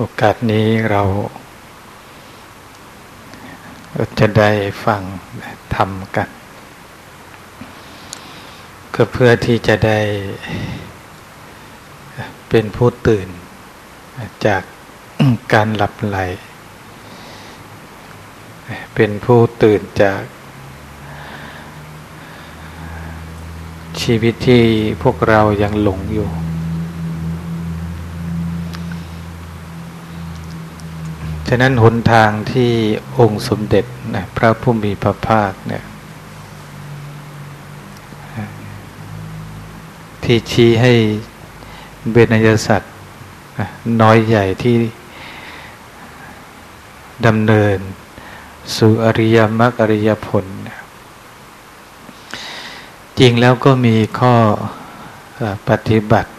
โอกาสนี้เราจะได้ฟังทำกัน ก็เพื่อที่จะได้เป็นผู้ตื่นจากการหลับไหล เป็นผู้ตื่นจากชีวิตที่พวกเรายังหลงอยู่ ฉะนั้นหนทางที่องค์สมเด็จนะพระผู้มีพระภาคเนี่ยที่ชี้ให้เบญยสัตว์น้อยใหญ่ที่ดำเนิน สู่อริยมรรคอริยผล จริงแล้วก็มีข้อปฏิบัติ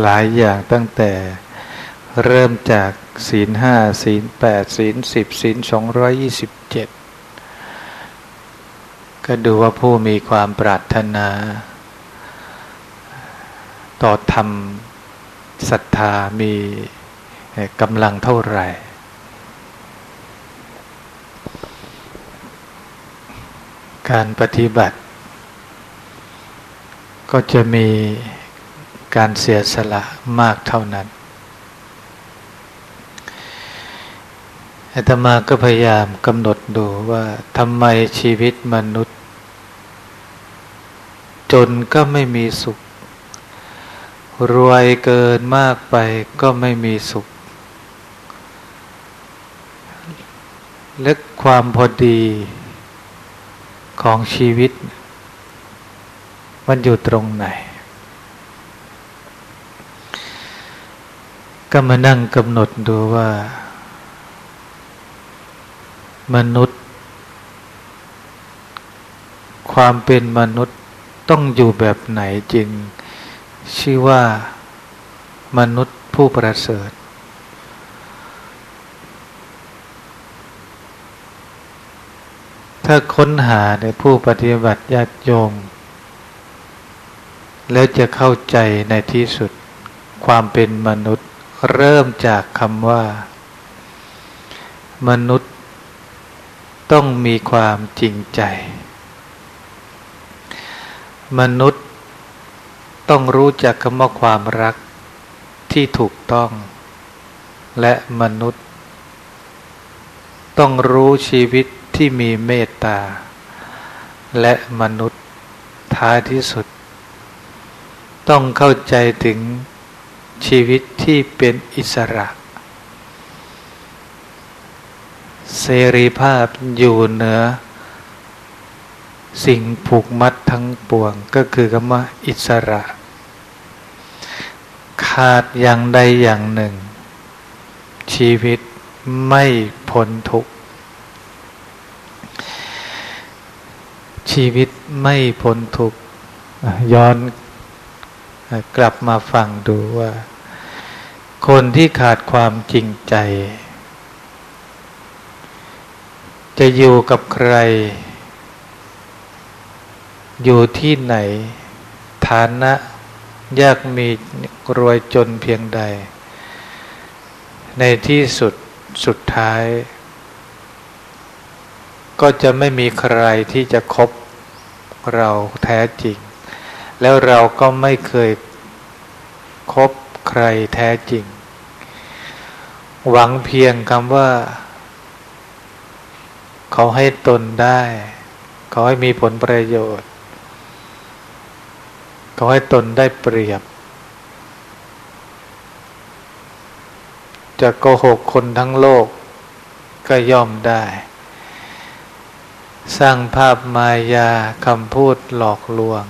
หลายอย่างตั้งแต่ เริ่มจากศีลห้าศีลแปดศีลสิบศีลสองร้อยยี่สิบเจ็ดก็ดูว่าผู้มีความปรารถนา ต่อธรรมศรัทธามีกำลังเท่าไหร่ การปฏิบัติ ก็จะมีการเสียสละมากเท่านั้น อาตมาก็พยายามกำหนดดูว่าทำไมชีวิตมนุษย์ จนก็ไม่มีสุข รวยเกินมากไปก็ไม่มีสุข และความพอดีของชีวิต มันอยู่ตรงไหน ก็มานั่งกำหนดดูว่า มนุษย์ ความเป็นมนุษย์ต้องอยู่แบบไหนจริงชื่อว่ามนุษย์ผู้ประเสริฐ ถ้าค้นหาในผู้ปฏิบัติญาติโยม แล้วจะเข้าใจในที่สุดความเป็นมนุษย์เริ่มจากคำว่า มนุษย์ ต้องมีความจริงใจ มนุษย์ต้องรู้จักคำว่าความรักที่ถูกต้อง และมนุษย์ ต้องรู้ชีวิตที่มีเมตตา และมนุษย์ท้ายที่สุด ต้องเข้าใจถึงชีวิตที่เป็นอิสระ เสรีภาพอยู่เหนือ สิ่งผูกมัดทั้งปวง ก็คือคำว่าอิสระ ขาดอย่างใดอย่างหนึ่ง ชีวิตไม่พ้นทุกข์ชีวิตไม่พ้นทุกข์ย้อนกลับมาฟังดูว่า คนที่ขาดความจริงใจ จะอยู่กับใคร อยู่ที่ไหน ฐานะยากมีรวยจนเพียงใด ในที่สุดสุดท้าย ก็จะไม่มีใครที่จะคบเราแท้จริง แล้วเราก็ไม่เคยคบใครแท้จริง หวังเพียงคำว่า เขาให้ตนได้ เขาให้มีผลประโยชน์ เขาให้ตนได้เปรียบ จะโกหกคนทั้งโลกก็ย่อมได้ สร้างภาพมายาคำพูดหลอกลวง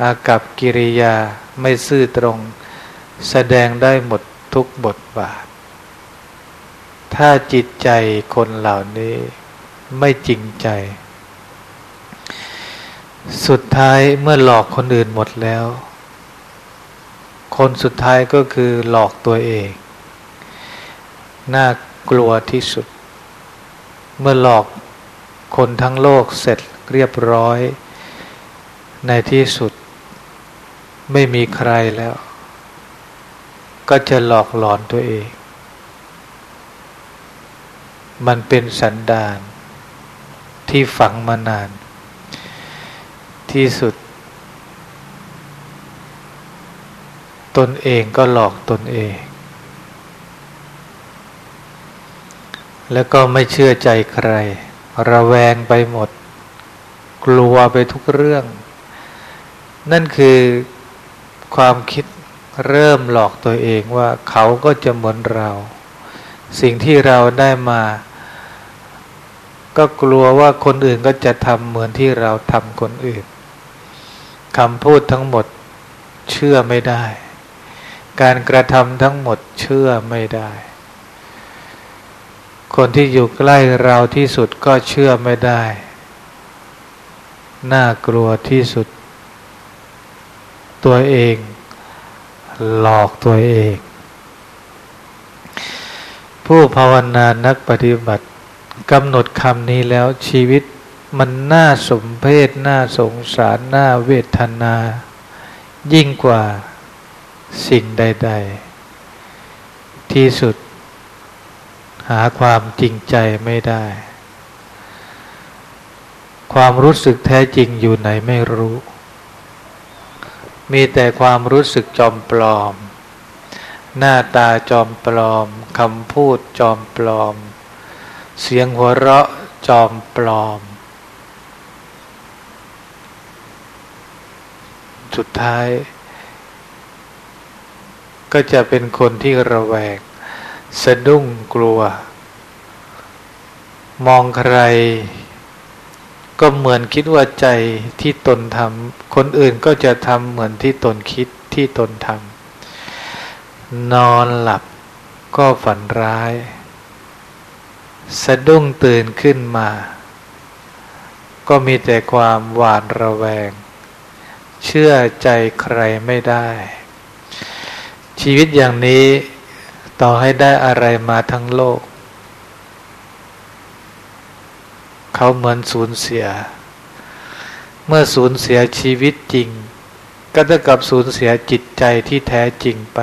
อากับกิริยาไม่ซื่อตรง แสดงได้หมดทุกบทบาท ถ้าจิตใจคนเหล่านี้ไม่จริงใจ สุดท้ายเมื่อหลอกคนอื่นหมดแล้ว คนสุดท้ายก็คือหลอกตัวเอง น่ากลัวที่สุด เมื่อหลอกคนทั้งโลกเสร็จเรียบร้อย ในที่สุด ไม่มีใครแล้ว ก็จะหลอกหลอนตัวเอง มันเป็นสันดานที่ฝังมานาน ที่สุด ตนเองก็หลอกตนเอง แล้วก็ไม่เชื่อใจใคร ระแวงไปหมด กลัวไปทุกเรื่อง นั่นคือความคิดเริ่มหลอกตัวเองว่าเขาก็จะเหมือนเรา สิ่งที่เราได้มา ก็กลัวว่าคนอื่นก็จะทำเหมือนที่เราทำคนอื่นคำพูดทั้งหมดเชื่อไม่ได้ การกระทำทั้งหมดเชื่อไม่ได้ คนที่อยู่ใกล้เราที่สุดก็เชื่อไม่ได้ น่ากลัวที่สุด ตัวเอง หลอกตัวเอง ผู้ภาวนานักปฏิบัติ กำหนดคำนี้แล้วชีวิตมันน่าสมเพศน่าสงสารน่าเวทนา ยิ่งกว่าสิ่งใด ๆ ที่สุด หาความจริงใจไม่ได้ ความรู้สึกแท้จริงอยู่ไหนไม่รู้ มีแต่ความรู้สึกจอมปลอม หน้าตาจอมปลอมคำพูดจอมปลอม เสียงหัวเราะจอมปลอม สุดท้าย ก็จะเป็นคนที่ระแวง สะดุ้งกลัว มองใคร ก็เหมือนคิดว่าใจที่ตนทำคนอื่นก็จะทำเหมือนที่ตนคิดที่ตนทำนอนหลับก็ฝันร้าย สะดุ้งตื่นขึ้นมา ก็มีแต่ความหวาดระแวง เชื่อใจใครไม่ได้ ชีวิตอย่างนี้ต่อให้ได้อะไรมาทั้งโลก เขาเหมือนสูญเสีย เมื่อสูญเสียชีวิตจริง ก็เท่ากับสูญเสียจิตใจที่แท้จริงไป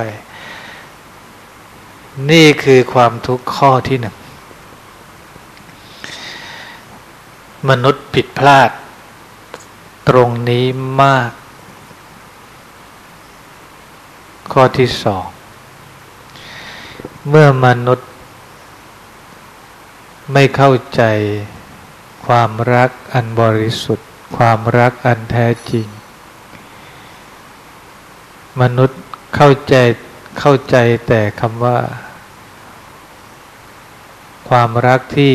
นี่คือความทุกข์ข้อที่หนึ่ง มนุษย์ผิดพลาด ตรงนี้มาก ข้อที่สอง เมื่อมนุษย์ ไม่เข้าใจความรักอันบริสุทธิ์ ความรักอันแท้จริง มนุษย์เข้าใจเข้าใจแต่คำว่า ความรักที่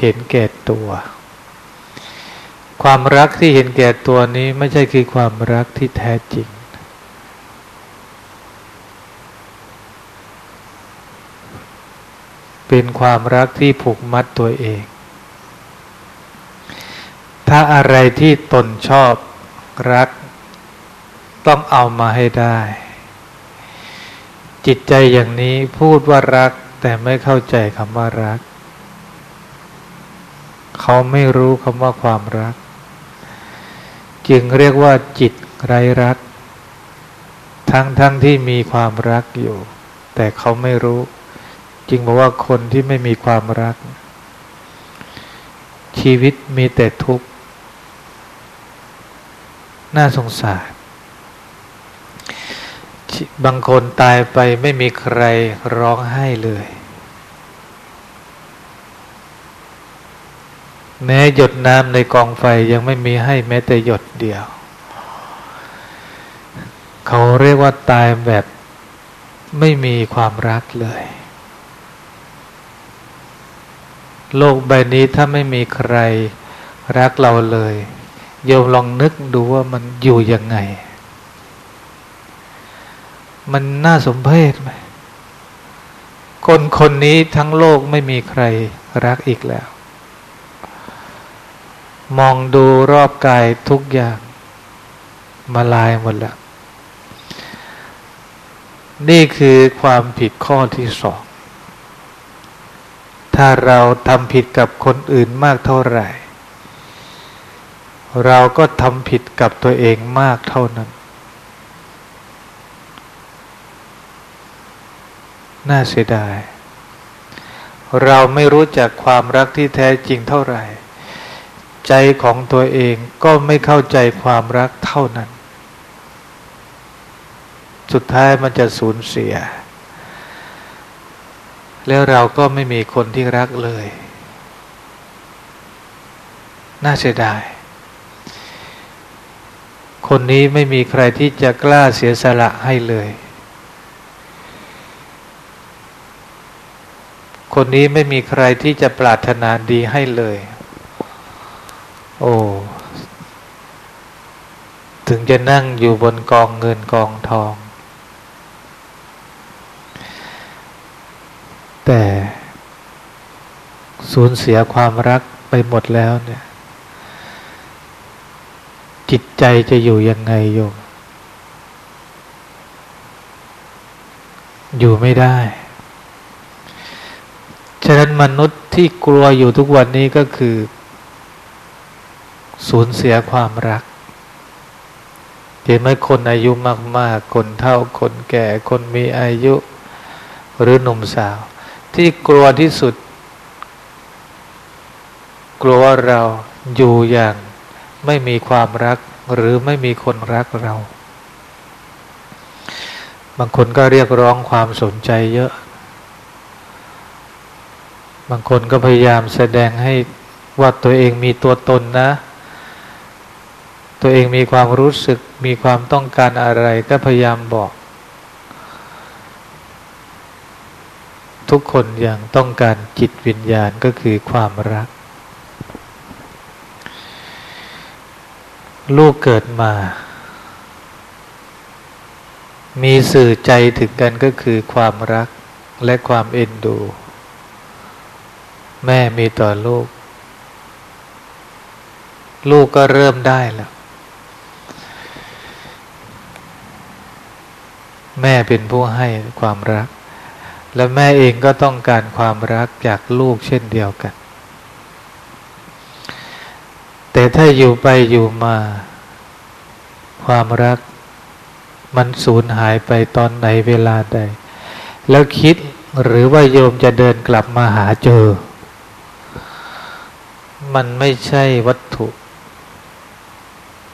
เห็นแก่ตัว ความรักที่เห็นแก่ตัวนี้ไม่ใช่คือความรักที่แท้จริง เป็นความรักที่ผูกมัดตัวเอง ถ้าอะไรที่ตนชอบรักต้องเอามาให้ได้ จิตใจอย่างนี้พูดว่ารักแต่ไม่เข้าใจคำว่ารัก เขาไม่รู้คำว่าความรัก จึงเรียกว่าจิตไร้รัก ทั้งทั้งที่มีความรักอยู่ แต่เขาไม่รู้ จึงบอกว่าคนที่ไม่มีความรัก ชีวิตมีแต่ทุกข์ น่าสงสาร บางคนตายไปไม่มีใครร้องไห้เลย แม้หยดน้ำในกองไฟยังไม่มีให้แม้แต่หยดเดียว เขาเรียกว่าตายแบบไม่มีความรักเลย โลกใบนี้ถ้าไม่มีใครรักเราเลย โยมลองนึกดูว่ามันอยู่ยังไง มันน่าสมเพชไหมคนคนนี้ทั้งโลกไม่มีใครรักอีกแล้ว มองดูรอบกายทุกอย่างมาลายหมดแล้ว นี่คือความผิดข้อที่สอง ถ้าเราทำผิดกับคนอื่นมากเท่าไหร่ เราก็ทำผิดกับตัวเองมากเท่านั้น น่าเสียดาย เราไม่รู้จักความรักที่แท้จริงเท่าไหร่ ใจของตัวเองก็ไม่เข้าใจความรักเท่านั้น สุดท้ายมันจะสูญเสีย แล้วเราก็ไม่มีคนที่รักเลย น่าเสียดาย คนนี้ไม่มีใครที่จะกล้าเสียสละให้เลยคนนี้ไม่มีใครที่จะปรารถนาดีให้เลย โอ้ถึงจะนั่งอยู่บนกองเงินกองทอง แต่สูญเสียความรักไปหมดแล้วเนี่ย จิตใจจะอยู่ยังไงโยมอยู่ไม่ได้ ฉะนั้นมนุษย์ที่กลัวอยู่ทุกวันนี้ก็คือ สูญเสียความรักเห็นไหมคนอายุมาก ๆ คนเท่าคนแก่คนมีอายุหรือหนุ่มสาว ที่กลัวที่สุด กลัวว่าเราอยู่อย่างไม่มีความรักหรือไม่มีคนรักเรา บางคนก็เรียกร้องความสนใจเยอะ บางคนก็พยายามแสดงให้ว่าตัวเองมีตัวตนนะ ตัวเองมีความรู้สึกมีความต้องการอะไรก็พยายามบอก ทุกคนอย่างต้องการจิตวิญญาณก็คือความรัก ลูกเกิดมา มีสื่อใจถึงกันก็คือความรักและความเอ็นดู แม่มีต่อลูก ลูกก็เริ่มได้แล้ว แม่เป็นผู้ให้ความรัก และแม่เองก็ต้องการความรักจากลูกเช่นเดียวกัน แต่ถ้าอยู่ไปอยู่มา ความรักมันสูญหายไปตอนไหนเวลาใด แล้วคิดหรือว่าโยมจะเดินกลับมาหาเจอ มันไม่ใช่วัตถุ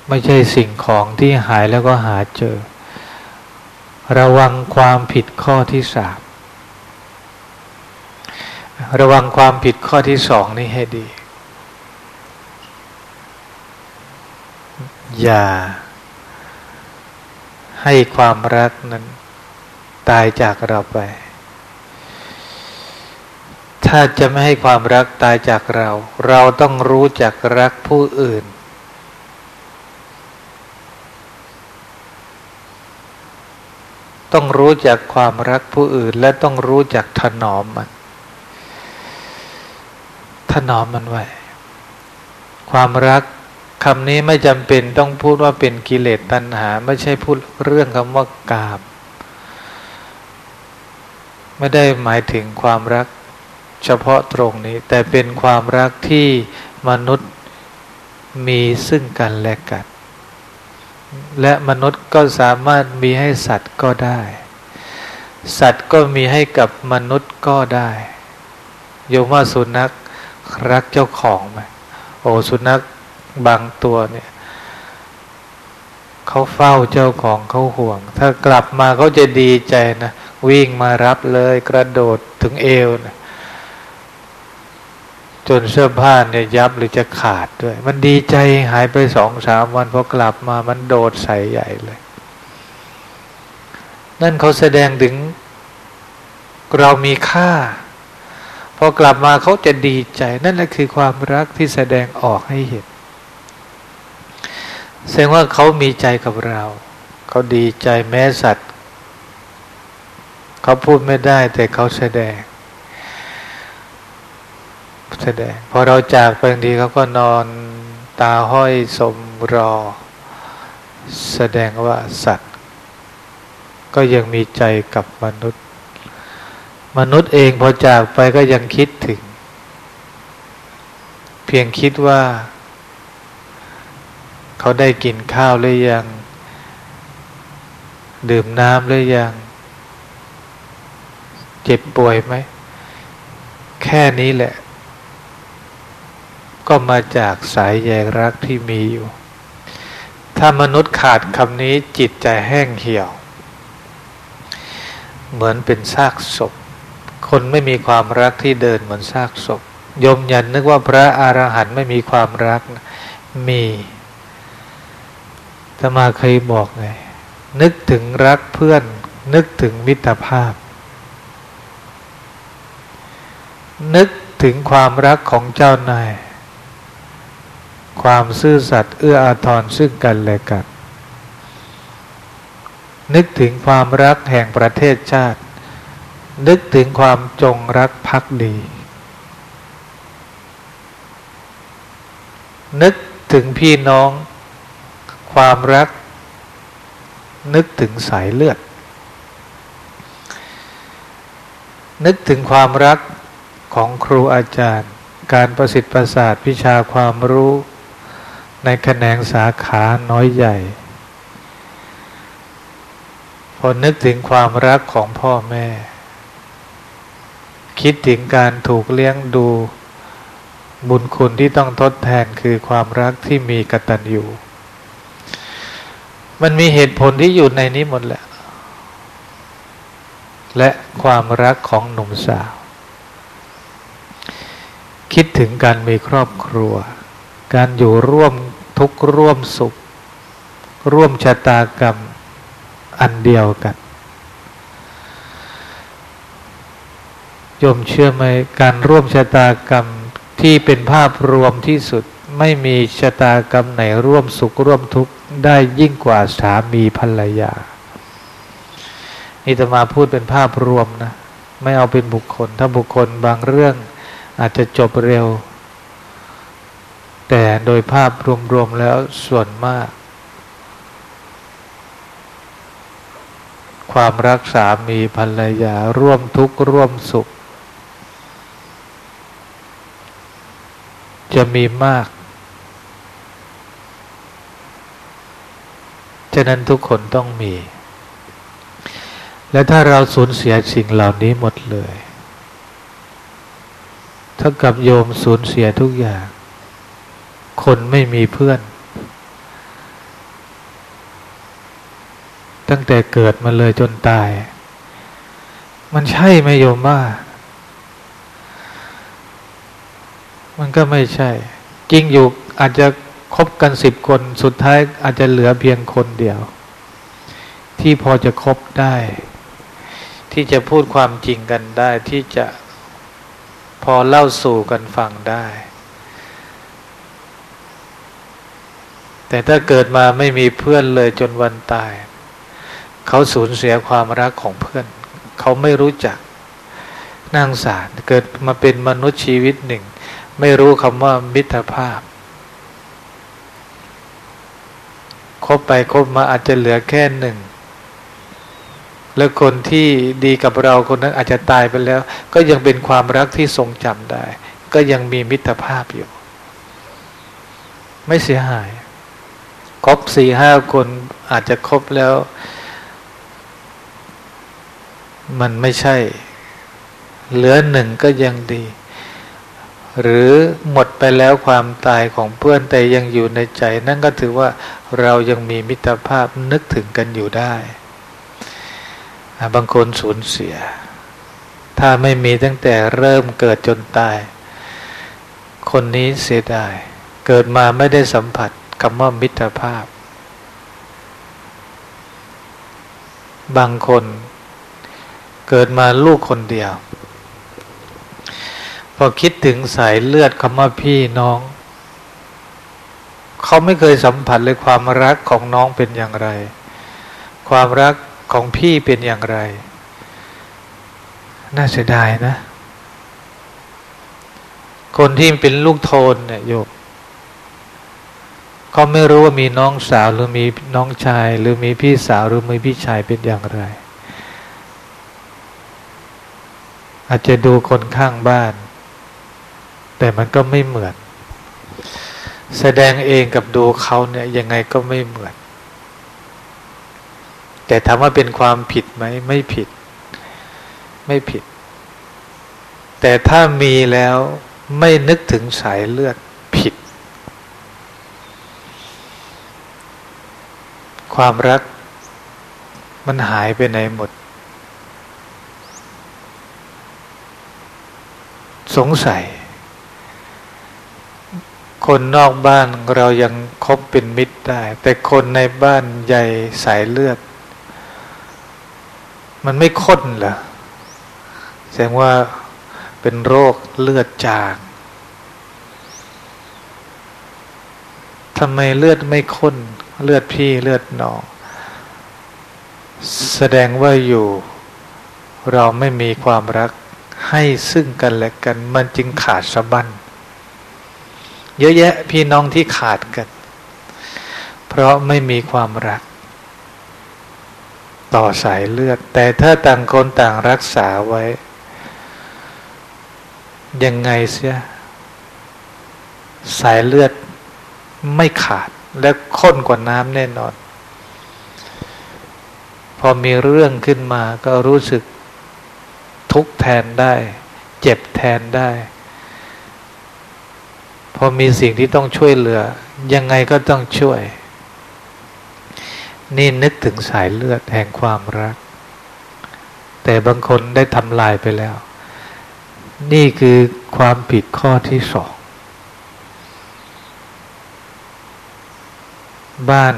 ไม่ใช่สิ่งของที่หายแล้วก็หาเจอ ระวังความผิดข้อที่สามระวังความผิดข้อที่สองนี่ให้ดี อย่า ให้ความรักนั้น ตายจากเราไป ถ้าจะไม่ให้ความรักตายจากเรา เราต้องรู้จักรักผู้อื่น ต้องรู้จักความรักผู้อื่น และต้องรู้จักถนอมมัน ถนอมมันไว้ ความรักคำนี้ไม่จำเป็นต้องพูดว่าเป็นกิเลสตัณหา ไม่ใช่พูดเรื่องคำว่ากามไม่ได้หมายถึงความรักเฉพาะตรงนี้ แต่เป็นความรักที่มนุษย์มีซึ่งกันและกัน และมนุษย์ก็สามารถมีให้สัตว์ก็ได้ สัตว์ก็มีให้กับมนุษย์ก็ได้ โยมว่าสุนัขรักเจ้าของไหมโอ้สุนัขบางตัวเนี่ยเขาเฝ้าเจ้าของเขาห่วง ถ้ากลับมาเขาจะดีใจนะวิ่งมารับเลยกระโดดถึงเอวนะ จนเสื้อผ้าเนี่ยยับหรือจะขาดด้วย มันดีใจหายไปสองสามวันพอกลับมามันโดดใส่ใหญ่เลย นั่นเขาแสดงถึง เรามีค่า พอกลับมาเขาจะดีใจ นั่นแหละคือความรักที่แสดงออกให้เห็นแสดงว่าเขามีใจกับเรา เขาดีใจแม้สัตว์ เขาพูดไม่ได้แต่เขาแสดง แสดง พอเราจากไปบางทีเขาก็นอนตาห้อยสมรอ แสดงว่าสัตว์ ก็ยังมีใจกับมนุษย์ มนุษย์เองพอจากไปก็ยังคิดถึง เพียงคิดว่า เขาได้กินข้าวหรือยัง ดื่มน้ำหรือยัง เจ็บป่วยไหม แค่นี้แหละ ก็มาจากสายใยรักที่มีอยู่ ถ้ามนุษย์ขาดคำนี้จิตใจแห้งเหี่ยว เหมือนเป็นซากศพ คนไม่มีความรักที่เดินเหมือนซากศพยมยันนึกว่าพระอรหันต์ไม่มีความรักมีธรรมาเคยบอกไงนึกถึงรักเพื่อน นึกถึงมิตรภาพ นึกถึงความรักของเจ้านาย ความซื่อสัตย์เอื้ออาทรซึ่งกันและกัน นึกถึงความรักแห่งประเทศชาติ นึกถึงความจงรักภักดี นึกถึงพี่น้อง ความรัก นึกถึงสายเลือด นึกถึงความรักของครูอาจารย์ การประสิทธิ์ประสาทวิชาความรู้ ในแขนงสาขาน้อยใหญ่ พอนึกถึงความรักของพ่อแม่ คิดถึงการถูกเลี้ยงดู บุญคุณที่ต้องทดแทนคือความรักที่มีกตัญญูมันมีเหตุผลที่อยู่ในนี้หมดแหละ และความรักของหนุ่มสาว คิดถึงการมีครอบครัว การอยู่ร่วม ทุกข์ร่วมสุข ร่วมชะตากรรมอันเดียวกันโยมเชื่อไหมการร่วมชะตากรรมที่เป็นภาพรวมที่สุดไม่มีชะตากรรมไหนร่วมสุขร่วมทุกข์ได้ยิ่งกว่าสามีภรรยา นี่จะมาพูดเป็นภาพรวมนะ ไม่เอาเป็นบุคคล ถ้าบุคคลบางเรื่องอาจจะจบเร็ว แต่โดยภาพรวมๆแล้วส่วนมาก ความรักสามีภรรยาร่วมทุกข์ร่วมสุข จะมีมาก ฉะนั้นทุกคนต้องมี และถ้าเราสูญเสียสิ่งเหล่านี้หมดเลย ถ้ากับโยมสูญเสียทุกอย่าง คนไม่มีเพื่อน ตั้งแต่เกิดมาเลยจนตาย มันใช่ไหมโยมว่า มันก็ไม่ใช่ จริงอยู่อาจจะคบกันสิบคนสุดท้ายอาจจะเหลือเพียงคนเดียว ที่พอจะคบได้ ที่จะพูดความจริงกันได้ที่จะพอเล่าสู่กันฟังได้ แต่ถ้าเกิดมาไม่มีเพื่อนเลยจนวันตาย เขาสูญเสียความรักของเพื่อน เขาไม่รู้จักนางสารเกิดมาเป็นมนุษย์ชีวิตหนึ่ง ไม่รู้คำว่ามิตรภาพคบไปคบมาอาจจะเหลือแค่หนึ่ง แล้วคนที่ดีกับเราคนนั้นอาจจะตายไปแล้ว ก็ยังเป็นความรักที่ทรงจำได้ ก็ยังมีมิตรภาพอยู่ ไม่เสียหาย ครบสี่ห้าคนอาจจะครบแล้ว มันไม่ใช่ เหลือหนึ่งก็ยังดี หรือหมดไปแล้วความตายของเพื่อนแต่ยังอยู่ในใจ นั่นก็ถือว่าเรายังมีมิตรภาพนึกถึงกันอยู่ได้ บางคนสูญเสีย ถ้าไม่มีตั้งแต่เริ่มเกิดจนตาย คนนี้เสียดาย เกิดมาไม่ได้สัมผัส คำว่ามิตรภาพ บางคนเกิดมาลูกคนเดียว พอคิดถึงสายเลือดคำว่าพี่น้อง เขาไม่เคยสัมผัสเลยความรักของน้องเป็นอย่างไร ความรักของพี่เป็นอย่างไร น่าเสียดายนะ คนที่เป็นลูกโทนเนี่ยโยม เขาไม่รู้ว่ามีน้องสาวหรือมีน้องชาย หรือมีพี่สาวหรือมีพี่ชายเป็นอย่างไร อาจจะดูคนข้างบ้าน แต่มันก็ไม่เหมือน แสดงเองกับดูเขาเนี่ยยังไงก็ไม่เหมือน แต่ถามว่าเป็นความผิดไหมไม่ผิด ไม่ผิด แต่ถ้ามีแล้วไม่นึกถึงสายเลือดผิด ความรักมันหายไปไหนหมด สงสัย คนนอกบ้านเรายังคบเป็นมิตรได้ แต่คนในบ้านใหญ่สายเลือด มันไม่ข้นเหรอแสดงว่าเป็นโรคเลือดจางทำไมเลือดไม่ข้น เลือดพี่เลือดน้อง แสดงว่าอยู่ เราไม่มีความรักให้ซึ่งกันและกัน มันจึงขาดสะบั้นเยอะแยะพี่น้องที่ขาดกัน เพราะไม่มีความรัก ต่อสายเลือด แต่ถ้าต่างคนต่างรักษาไว้ ยังไงเสีย สายเลือดไม่ขาด และข้นกว่าน้ำแน่นอน พอมีเรื่องขึ้นมาก็รู้สึกทุกแทนได้ เจ็บแทนได้ พอมีสิ่งที่ต้องช่วยเหลือ ยังไงก็ต้องช่วย นี่นึกถึงสายเลือดแห่งความรัก แต่บางคนได้ทำลายไปแล้ว นี่คือความผิดข้อที่สอง บ้าน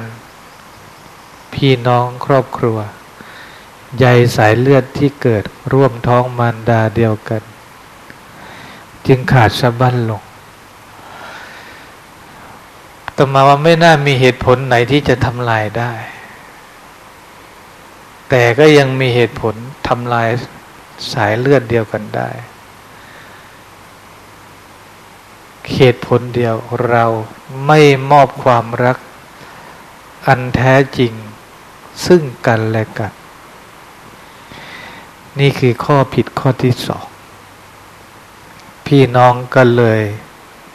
พี่น้องครอบครัว ใยสายเลือดที่เกิดร่วมท้องมารดาเดียวกัน จึงขาดสะบั้นลงต่อมาว่าไม่น่ามีเหตุผลไหนที่จะทำลายได้ แต่ก็ยังมีเหตุผลทำลายสายเลือดเดียวกันได้เหตุผลเดียวเราไม่มอบความรัก อันแท้จริงซึ่งกันและกัน นี่คือข้อผิดข้อที่สอง พี่น้องก็เลย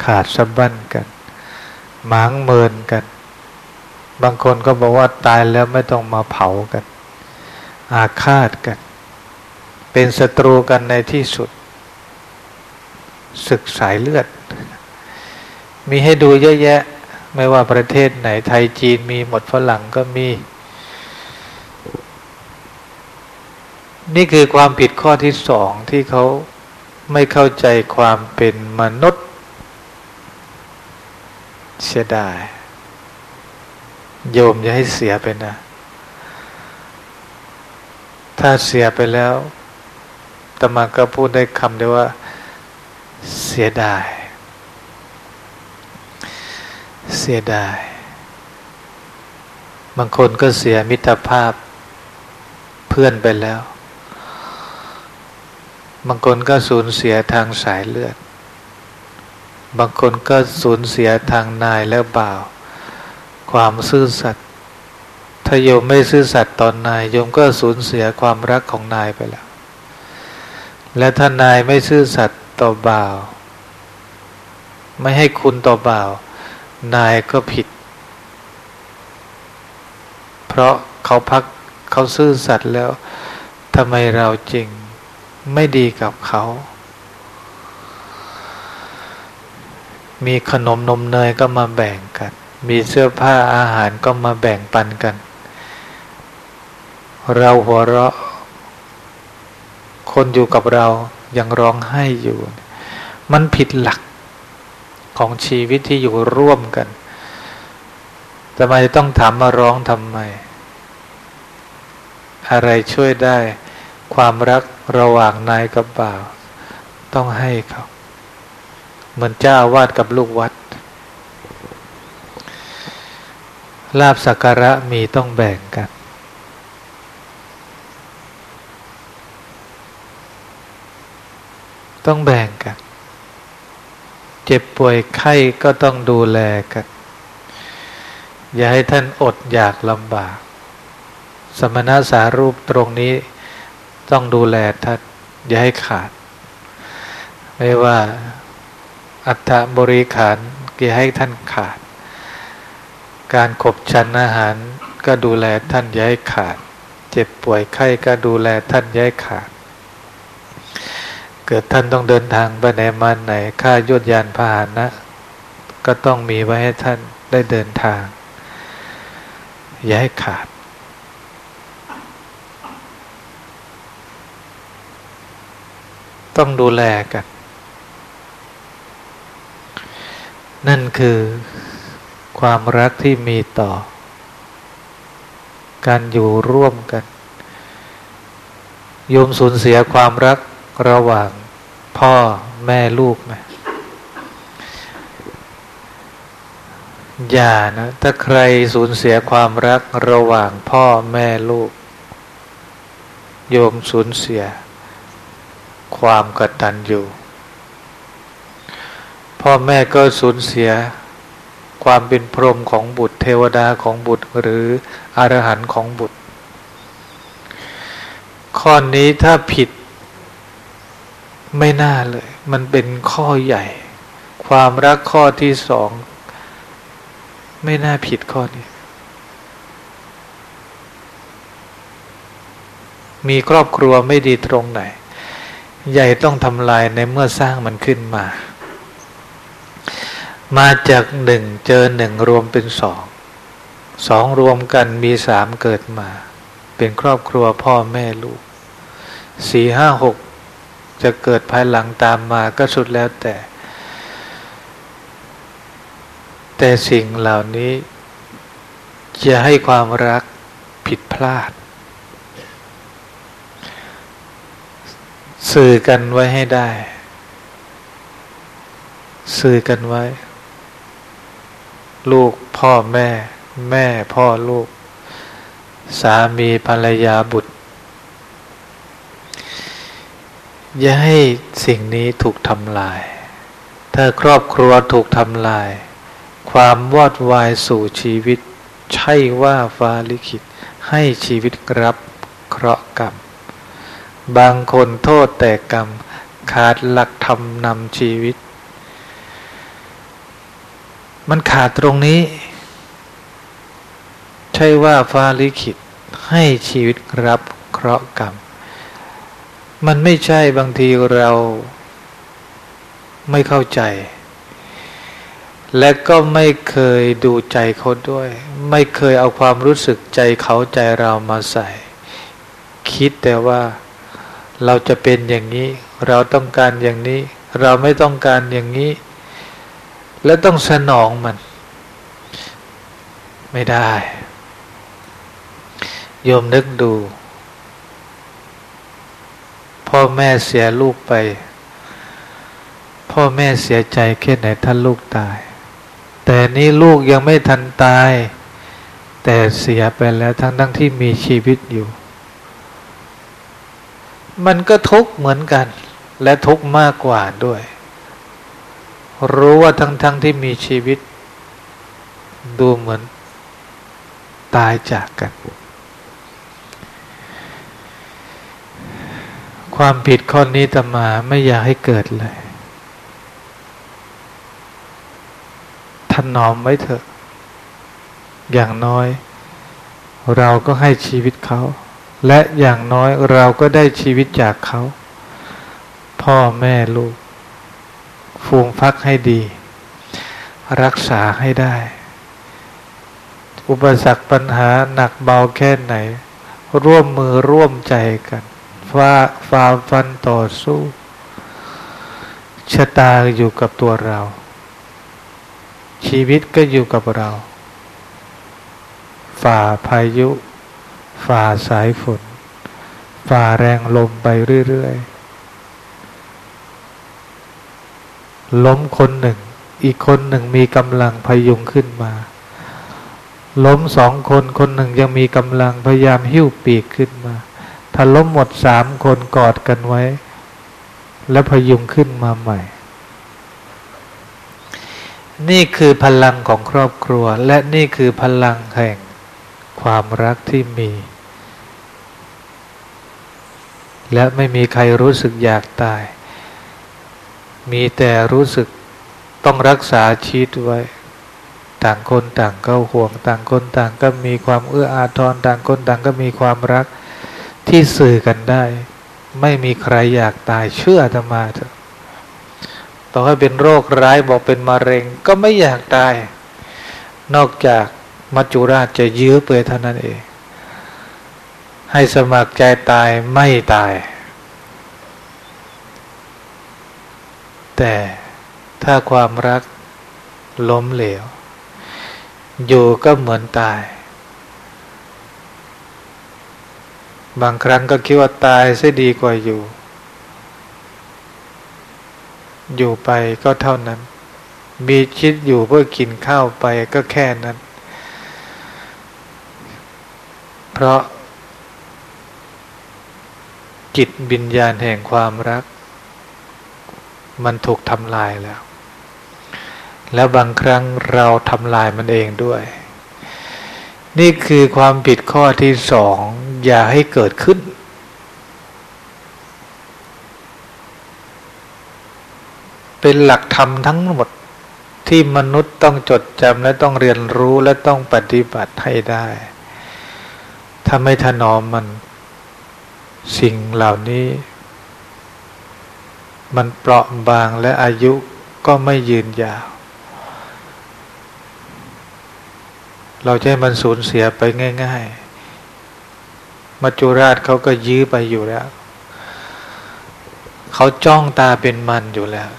ขาดสะบั้นกัน หมางเมินกัน บางคนก็บอกว่าตายแล้วไม่ต้องมาเผากัน อาฆาตกัน เป็นศัตรูกันในที่สุด ศึกสายเลือด มีให้ดูเยอะแยะ ไม่ว่าประเทศไหนไทยจีนมีหมดฝรั่งก็มี นี่คือความผิดข้อที่สองที่เขาไม่เข้าใจความเป็นมนุษย์ เสียดาย โยมอย่าให้เสียไปนะ ถ้าเสียไปแล้วตมาก็พูดได้คำเดียวว่า เสียดาย เสียดาย บางคนก็เสียมิตรภาพเพื่อนไปแล้ว บางคนก็สูญเสียทางสายเลือด บางคนก็สูญเสียทางนายและบ่าว ความซื่อสัตย์ ถ้าโยมไม่ซื่อสัตย์ตอนนาย โยมก็สูญเสียความรักของนายไปแล้ว และถ้านายไม่ซื่อสัตย์ต่อบ่าว ไม่ให้คุณต่อบ่าว นายก็ผิด เพราะเขาพักเขาซื่อสัตย์แล้วทำไมเราจริงไม่ดีกับเขา มีขนมนมเนยก็มาแบ่งกัน มีเสื้อผ้าอาหารก็มาแบ่งปันกัน เราหัวเราะ คนอยู่กับเรายังร้องไห้อยู่ มันผิดหลัก ของชีวิตที่อยู่ร่วมกันทำไมต้องถามมาร้องทำไม อะไรช่วยได้ ความรักระหว่างนายกับบ่าว ต้องให้เขาเหมือนเจ้าวาดกับลูกวัด ลาบสักการะมีต้องแบ่งกัน ต้องแบ่งกัน เจ็บป่วยไข้ก็ต้องดูแลกัน อย่าให้ท่านอดอยากลำบาก สมณะสารูปตรงนี้ต้องดูแลท่านอย่าให้ขาด ไม่ว่าอัตบริขารอย่าให้ท่านขาด การขบฉันอาหารก็ดูแลท่านอย่าให้ขาด เจ็บป่วยไข้ก็ดูแลท่านอย่าให้ขาด เกิดท่านต้องเดินทางไปไหนมาไหนค่ายวดยานพาหนะ ก็ต้องมีไว้ให้ท่านได้เดินทาง อย่าให้ขาด ต้องดูแลกัน นั่นคือความรักที่มีต่อ การอยู่ร่วมกัน โยมสูญเสียความรัก ระหว่างพ่อแม่ลูกไหมอย่านะ ถ้าใครสูญเสียความรักระหว่างพ่อแม่ลูก โยมสูญเสีย ความกตัญญูพ่อแม่ก็สูญเสีย ความเป็นพรหมของบุตร เทวดาของบุตร หรืออรหันต์ของบุตร ข้อนี้ถ้าผิด ไม่น่าเลย มันเป็นข้อใหญ่ ความรักข้อที่สอง ไม่น่าผิดข้อนี้ มีครอบครัวไม่ดีตรงไหน ใหญ่ต้องทำลายในเมื่อสร้างมันขึ้นมา มาจากหนึ่งเจอหนึ่งรวมเป็นสองสองรวมกันมีสามเกิดมา เป็นครอบครัวพ่อแม่ลูกสี่ห้าหก จะเกิดภายหลังตามมาก็สุดแล้วแต่ แต่สิ่งเหล่านี้ จะให้ความรักผิดพลาด สื่อกันไว้ให้ได้ สื่อกันไว้ ลูกพ่อแม่ แม่พ่อลูก สามีภรรยาบุตร อย่าให้สิ่งนี้ถูกทำลาย ถ้าครอบครัวถูกทำลาย ความวอดวายสู่ชีวิต ใช่ว่าฟ้าลิขิต ให้ชีวิตรับเคราะห์กรรม บางคนโทษแต่กรรม ขาดหลักธรรมนำชีวิต มันขาดตรงนี้ ใช่ว่าฟ้าลิขิต ให้ชีวิตรับเคราะห์กรรม มันไม่ใช่บางทีเราไม่เข้าใจ และก็ไม่เคยดูใจเขาด้วย ไม่เคยเอาความรู้สึกใจเขาใจเรามาใส่ คิดแต่ว่าเราจะเป็นอย่างนี้ เราต้องการอย่างนี้ เราไม่ต้องการอย่างนี้ และต้องสนองมัน ไม่ได้ โยมนึกดู พ่อแม่เสียลูกไป พ่อแม่เสียใจแค่ไหนท่านลูกตาย แต่นี้ลูกยังไม่ทันตาย แต่เสียไปแล้วทั้งทั้งที่มีชีวิตอยู่ มันก็ทุกข์เหมือนกัน และทุกข์มากกว่าด้วย รู้ว่าทั้งทั้งที่มีชีวิต ดูเหมือนตายจากกัน ความผิดข้อนี้ตมาไม่อยากให้เกิดเลยท่านนอมไว้เถอะ อย่างน้อย เราก็ให้ชีวิตเขา และอย่างน้อยเราก็ได้ชีวิตจากเขา พ่อแม่ลูก ฟูงฟักให้ดี รักษาให้ได้ อุปสรรคปัญหาหนักเบาแค่ไหน ร่วมมือร่วมใจกัน ฝ่าฝ่าฟันต่อสู้ ชะตาอยู่กับตัวเรา ชีวิตก็อยู่กับเรา ฝ่าพายุ ฝ่าสายฝน ฝ่าแรงลมไปเรื่อยๆ ล้มคนหนึ่ง อีกคนหนึ่งมีกำลังพยุงขึ้นมาล้มสองคนคนหนึ่งยังมีกำลังพยายามหิ้วปีกขึ้นมา ถ้าล้มหมดสามคนกอดกันไว้ แล้วพยุงขึ้นมาใหม่ นี่คือพลังของครอบครัว และนี่คือพลังแห่งความรักที่มี และไม่มีใครรู้สึกอยากตาย มีแต่รู้สึกต้องรักษาชีวิตไว้ ต่างคนต่างก็ห่วง ต่างคนต่างก็มีความเอื้ออาทรต่างคนต่างก็มีความรัก ที่สื่อกันได้ ไม่มีใครอยากตายเชื่อธรรมาเถอะต่อให้เป็นโรคร้ายบอกเป็นมะเร็งก็ไม่อยากตาย นอกจากมัจจุราชจะยื้อเปื่อยเท่านั้นเอง ให้สมัครใจตายไม่ตาย แต่ถ้าความรักล้มเหลว อยู่ก็เหมือนตาย บางครั้งก็คิดว่าตายซะดีกว่าอยู่ อยู่ไปก็เท่านั้น มีคิดอยู่เพื่อกินข้าวไปก็แค่นั้น เพราะ จิตวิญญาณแห่งความรัก มันถูกทำลายแล้ว แล้วบางครั้งเราทำลายมันเองด้วย นี่คือความผิดข้อที่สองอย่าให้เกิดขึ้น เป็นหลักธรรมทั้งหมดที่มนุษย์ต้องจดจำและต้องเรียนรู้และต้องปฏิบัติให้ได้ ถ้าไม่ถนอมมัน สิ่งเหล่านี้ มันเปราะบางและอายุก็ไม่ยืนยาว เราจะให้มันสูญเสียไปง่าย ๆ มัจจุราชเขาก็ยื้อไปอยู่แล้ว เขาจ้องตาเป็นมันอยู่แล้ว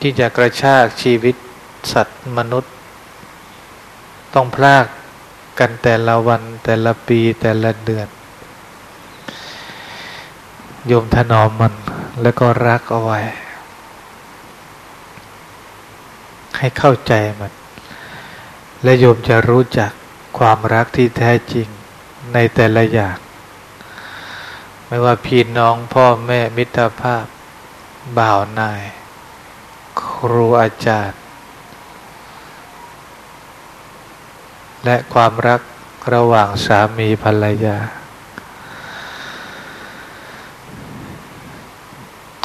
ที่จะกระชากชีวิตสัตว์มนุษย์ ต้องพลากกันแต่ละวันแต่ละปีแต่ละเดือน โยมถนอมมันแล้วก็รักเอาไว้ ให้เข้าใจมัน และโยมจะรู้จักความรักที่แท้จริงในแต่ละอย่าง ไม่ว่าพี่น้องพ่อแม่มิตรภาพ บ่าวนาย ครูอาจารย์ และความรักระหว่างสามีภรรยา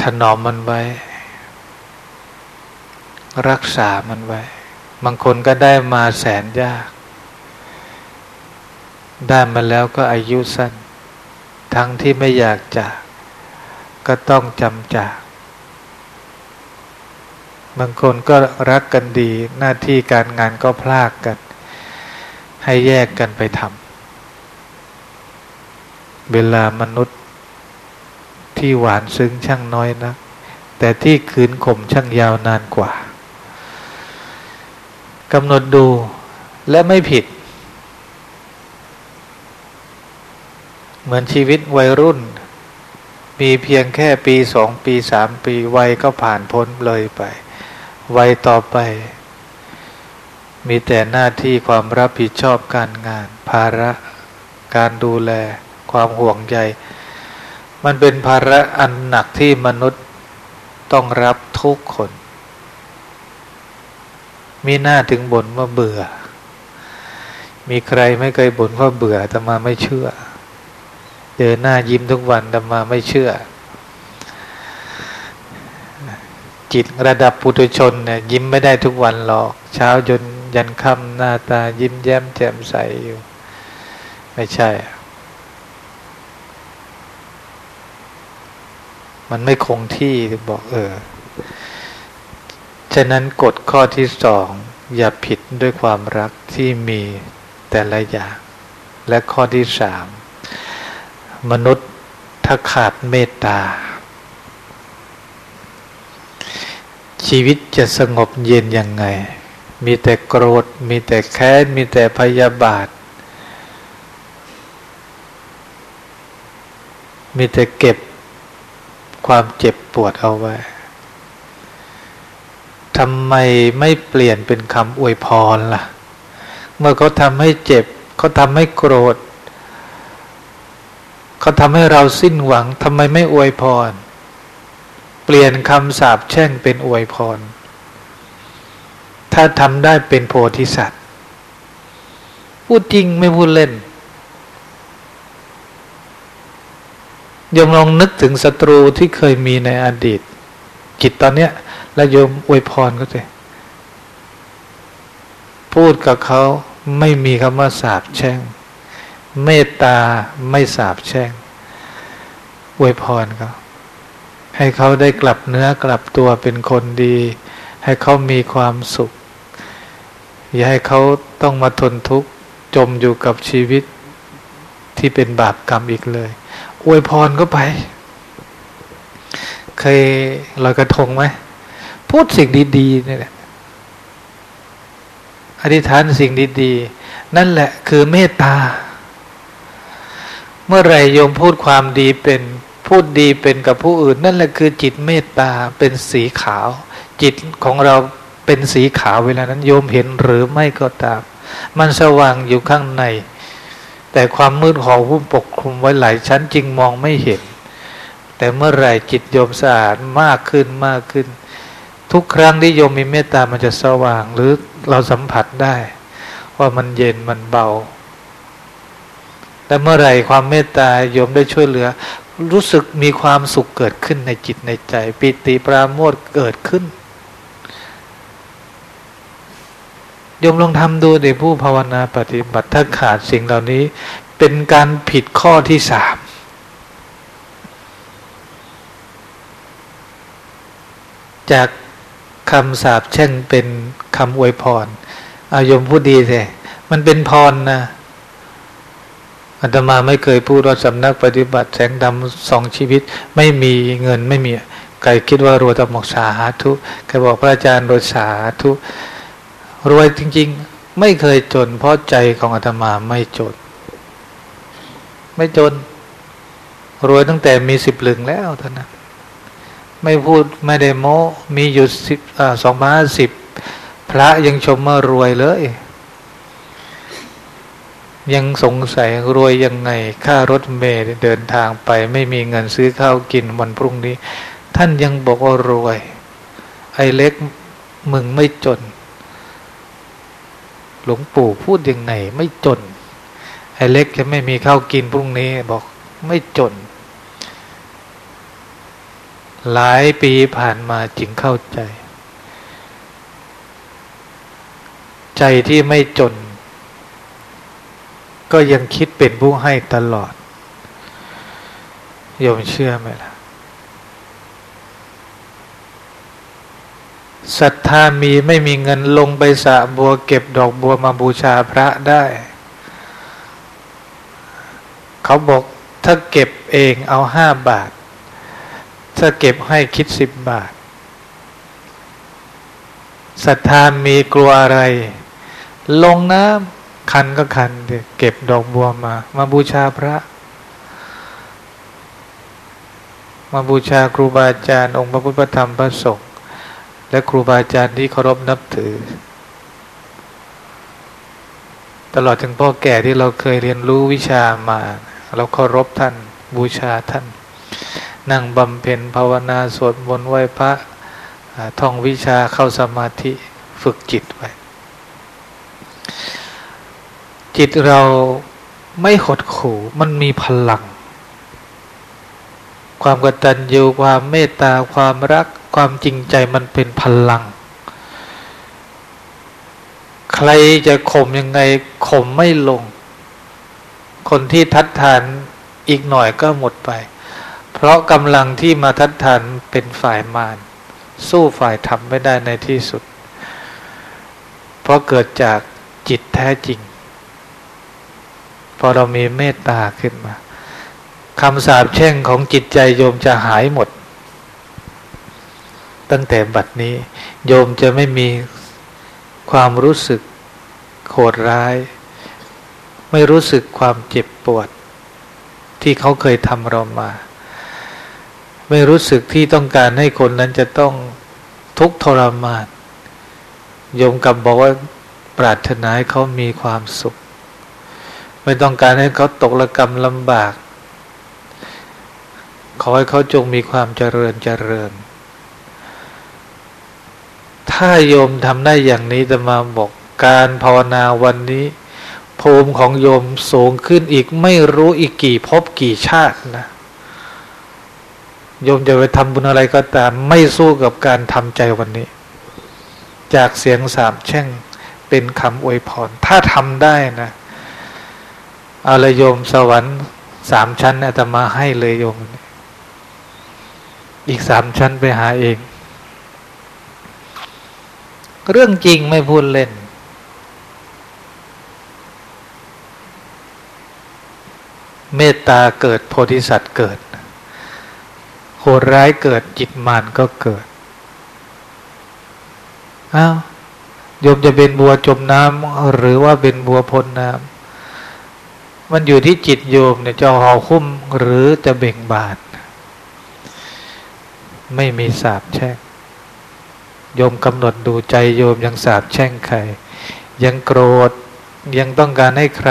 ถนอมมันไว้ รักษามันไว้ บางคนก็ได้มาแสนยาก ได้มาแล้วก็อายุสั้น ทั้งที่ไม่อยากจาก ก็ต้องจำจาก บางคนก็รักกันดี หน้าที่การงานก็พลากกัน ให้แยกกันไปทำเวลามนุษย์ที่หวานซึ้งช่างน้อยนะแต่ที่คืนข่มช่างยาวนานกว่า กำหนดดูและไม่ผิด เหมือนชีวิตวัยรุ่น มีเพียงแค่ปีสองปีสามปีวัยก็ผ่านพ้นเลยไป วัยต่อไป มีแต่หน้าที่ความรับผิดชอบการงาน ภาระการดูแลความห่วงใย มันเป็นภาระอันหนักที่มนุษย์ต้องรับทุกคน มีหน้าถึงบ่นว่าเบื่อ มีใครไม่เคยบ่นว่าเบื่อแต่มาไม่เชื่อ เจอหน้ายิ้มทุกวันแต่มาไม่เชื่อ จิตระดับปุถุชนเนี่ยยิ้มไม่ได้ทุกวันหรอก เช้าจนยันค่ำหน้าตายิ้มแย้มแจ่มใสอยู่ ไม่ใช่ มันไม่คงที่บอกเออ ฉะนั้นกฎข้อที่สองอย่าผิดด้วยความรักที่มีแต่ละอย่าง และข้อที่สามมนุษย์ถ้าขาดเมตตา ชีวิตจะสงบเย็นยังไง มีแต่โกรธ มีแต่แค้น มีแต่พยาบาท มีแต่เก็บความเจ็บปวดเอาไว้ ทำไมไม่เปลี่ยนเป็นคำอวยพรล่ะ เมื่อเขาทำให้เจ็บเขาทำให้โกรธเขาทำให้เราสิ้นหวังทำไมไม่อวยพร เปลี่ยนคำสาปแช่งเป็นอวยพร ถ้าทำได้เป็นโพธิสัตว์ พูดจริงไม่พูดเล่นยมลองนึกถึงศัตรูที่เคยมีในอดีตจิตตอนเนี้ย แล้วโยมอวยพรก็สิพูดกับเขาไม่มีคำว่าสาบแช่ง เมตตาไม่สาบแช่งอวยพรเขาให้เขาได้กลับเนื้อกลับตัวเป็นคนดี ให้เขามีความสุข อย่าให้เขาต้องมาทนทุกข์จมอยู่กับชีวิตที่เป็นบาปกรรมอีกเลย อวยพรก็ไป เคยลอยกระทงไหม พูดสิ่งดีๆนี่แหละอธิษฐานสิ่งดีๆ นั่นแหละคือเมตตา เมื่อไรโยมพูดความดีเป็นพูดดีเป็นกับผู้อื่น นั่นแหละคือจิตเมตตาเป็นสีขาว จิตของเราเป็นสีขาวเวลานั้น โยมเห็นหรือไม่ก็ตาม มันสว่างอยู่ข้างใน แต่ความมืดของผู้ปกคลุมไว้หลายชั้นจริงมองไม่เห็น แต่เมื่อไรจิตโยมสะอาดมากขึ้นมากขึ้น ทุกครั้งที่โยมมีเมตตามันจะสว่างหรือเราสัมผัสได้ ว่ามันเย็นมันเบาแต่เมื่อไหร่ความเมตตาโยมได้ช่วยเหลือ รู้สึกมีความสุขเกิดขึ้นในจิตในใจ ปิติปราโมทเกิดขึ้นโยมลองทำดูในผู้ภาวนาปฏิบัติถ้าขาดสิ่งเหล่านี้ เป็นการผิดข้อที่สามจาก คำสาปแช่งเป็นคำอวยพรอายมพูดดีเลยมันเป็นพรนะอาตมาไม่เคยพูดว่าสำนักปฏิบัติแสงดำสองชีวิต ไม่มีเงินไม่มีใครคิดว่ารวยตบอกสาธุใครบอกพระอาจารย์รวยสาธุรวยจริง ๆ ไม่เคยจน เพราะใจของอาตมาไม่จน ไม่จน รวยตั้งแต่มีสิบลึงแล้วท่านนะ ไม่พูดไม่ได้โม้มีอยู่สิบสองพันห้าสิบพระยังชมว่ารวยเลย ยังสงสัยรวยยังไง ค่ารถเมล์เดินทางไป ไม่มีเงินซื้อข้าวกินวันพรุ่งนี้ ท่านยังบอกว่ารวย ไอ้เล็กมึงไม่จน หลวงปู่พูดยังไง ไม่จน ไอ้เล็กจะไม่มีข้าวกินพรุ่งนี้บอกไม่จน หลายปีผ่านมาจึงเข้าใจ ใจที่ไม่จน ก็ยังคิดเป็นผู้ให้ตลอดโยมเชื่อไหมล่ะศรัทธามีไม่มีเงินลงไปสะบัวเก็บดอกบัวมาบูชาพระได้ เขาบอกถ้าเก็บเองเอาห้าบาท ถ้าเก็บให้คิดสิบบาทศรัทธามีกลัวอะไร ลงน้ำคันก็คันเก็บดอกบัวมา มาบูชาพระ มาบูชาครูบาอาจารย์ องค์พระพุทธธรรมพระสงฆ์และครูบาอาจารย์ที่เคารพนับถือ ตลอดถึงพ่อแก่ที่เราเคยเรียนรู้วิชามา เราเคารพท่านบูชาท่าน นั่งบำเพ็ญภาวนาสวดมนต์ไหว้พระท่องวิชาเข้าสมาธิฝึกจิตไว้ จิตเราไม่หดขู่มันมีพลัง ความกตัญญูความเมตตาความรักความจริงใจมันเป็นพลัง ใครจะข่มยังไงข่มไม่ลง คนที่ทัดทานอีกหน่อยก็หมดไป เพราะกำลังที่มาทัดทานเป็นฝ่ายมารสู้ฝ่ายธรรมไม่ได้ในที่สุด เพราะเกิดจากจิตแท้จริง พอเรามีเมตตาขึ้นมาคำสาปแช่งของจิตใจโยมจะหายหมด ตั้งแต่บัดนี้ โยมจะไม่มีความรู้สึกโหดร้าย ไม่รู้สึกความเจ็บปวด ที่เขาเคยทำเรามา ไม่รู้สึกที่ต้องการให้คนนั้นจะต้องทุกข์ทรมานโยมกับบอกว่าปรารถนาให้เขามีความสุข ไม่ต้องการให้เขาตกระกรรมลำบาก ขอให้เขาจงมีความเจริญเจริญ ถ้าโยมทำได้อย่างนี้จะมาบอกการภาวนาวันนี้ ภูมิของโยมสูงขึ้นอีกไม่รู้อีกกี่ภพกี่ชาตินะ โยมจะไปทำบุญอะไรก็ตามไม่สู้กับการทำใจวันนี้ จากเสียงสามแช่งเป็นคำอวยพร ถ้าทำได้นะอาเลยโยมสวรรค์สามชั้นอาตมาให้เลยโยม อีกสามชั้นไปหาเอง เรื่องจริงไม่พูดเล่น เมตตาเกิดโพธิสัตว์เกิด โหดร้ายเกิดจิตมานก็เกิดอ้าวโยมจะเป็นบัวจมน้ำหรือว่าเป็นบัวพ้นน้ำมันอยู่ที่จิตโยมเนี่ยจะห่อคุ้มหรือจะเบ่งบาน ไม่มีสาบแช่งโยมกำหนดดูใจโยมยังสาบแช่งใคร ยังโกรธยังต้องการให้ใคร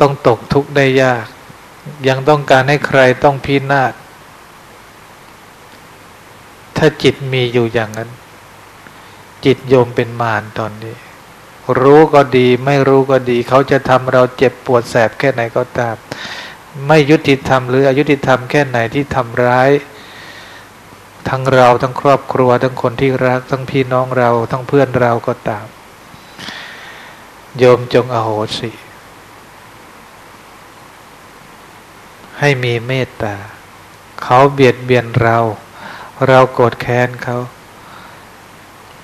ต้องตกทุกข์ได้ยาก ยังต้องการให้ใครต้องพินาศถ้าจิตมีอยู่อย่างนั้น จิตโยมเป็นมารตอนนี้ รู้ก็ดีไม่รู้ก็ดี เขาจะทำเราเจ็บปวดแสบแค่ไหนก็ตาม ไม่ยุติธรรมหรืออายุติธรรมแค่ไหนที่ทำร้าย ทั้งเราทั้งครอบครัว ทั้งคนที่รัก ทั้งพี่น้องเรา ทั้งเพื่อนเราก็ตาม โยมจงอโหสิ ให้มีเมตตา เขาเบียดเบียนเรา เราโกรธแค้นเขา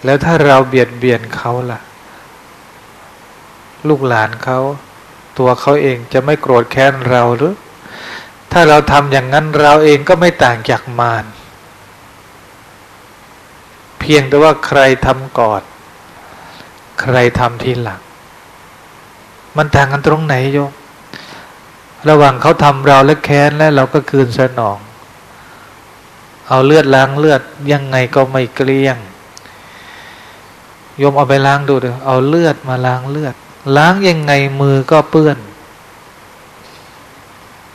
แล้วถ้าเราเบียดเบียนเขาล่ะ ลูกหลานเขา ตัวเขาเองจะไม่โกรธแค้นเราหรือ ถ้าเราทำอย่างนั้นเราเองก็ไม่ต่างจากมารเพียงแต่ว่าใครทำก่อน ใครทำทีหลัง มันต่างกันตรงไหนโยม ระหว่างเขาทำเราแล้วแค้นแล้วเราก็คืนสนอง เอาเลือดล้างเลือดยังไงก็ไม่เกลี้ยงโยมเอาไปล้างดูเถอะเอาเลือดมาล้างเลือด ล้างยังไงมือก็เปื้อน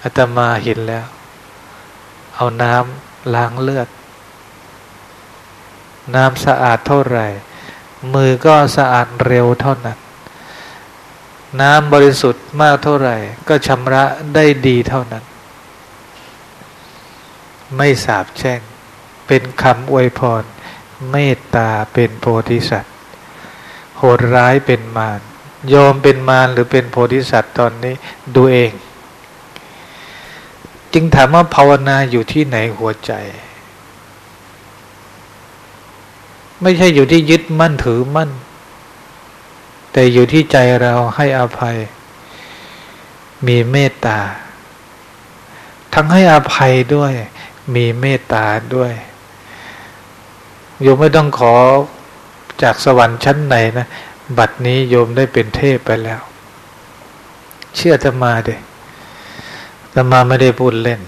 อาตมาเห็นแล้ว เอาน้ำล้างเลือด น้ำสะอาดเท่าไหร่ มือก็สะอาดเร็วเท่านั้น น้ำบริสุทธิ์มากเท่าไหร่ ก็ชำระได้ดีเท่านั้น ไม่สาบแช่ง เป็นคำอวยพร เมตตาเป็นโพธิสัตว์ โหดร้ายเป็นมารยอมเป็นมารหรือเป็นโพธิสัตว์ตอนนี้ดูเอง จึงถามว่าภาวนาอยู่ที่ไหนหัวใจ ไม่ใช่อยู่ที่ยึดมั่นถือมั่น แต่อยู่ที่ใจเราให้อภัย มีเมตตา ทั้งให้อภัยด้วย มีเมตตาด้วยโยมไม่ต้องขอจากสวรรค์ชั้นไหนนะบัดนี้โยมได้เป็นเทพไปแล้ว เชื่อจะมาเดตมาไม่ได้พูดเล่น